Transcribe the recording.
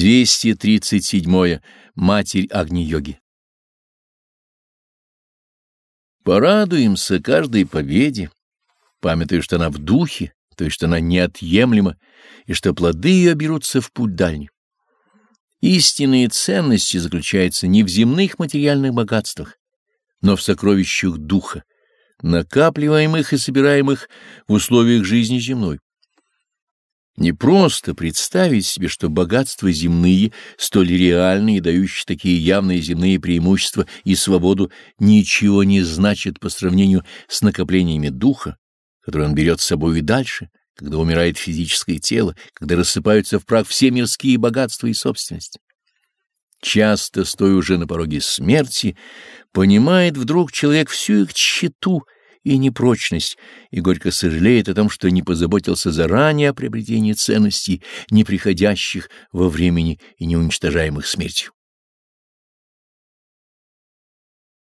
237. Матерь Агни-йоги Порадуемся каждой победе, памятуя, что она в духе, то есть что она неотъемлема, и что плоды ее берутся в путь дальний. Истинные ценности заключаются не в земных материальных богатствах, но в сокровищах духа, накапливаемых и собираемых в условиях жизни земной. Не просто представить себе, что богатства земные, столь реальные и дающие такие явные земные преимущества и свободу, ничего не значит по сравнению с накоплениями духа, которые он берет с собой и дальше, когда умирает физическое тело, когда рассыпаются в прах все мирские богатства и собственность. Часто, стоя уже на пороге смерти, понимает вдруг человек всю их тщету и непрочность, и горько сожалеет о том, что не позаботился заранее о приобретении ценностей, не приходящих во времени и не уничтожаемых смертью.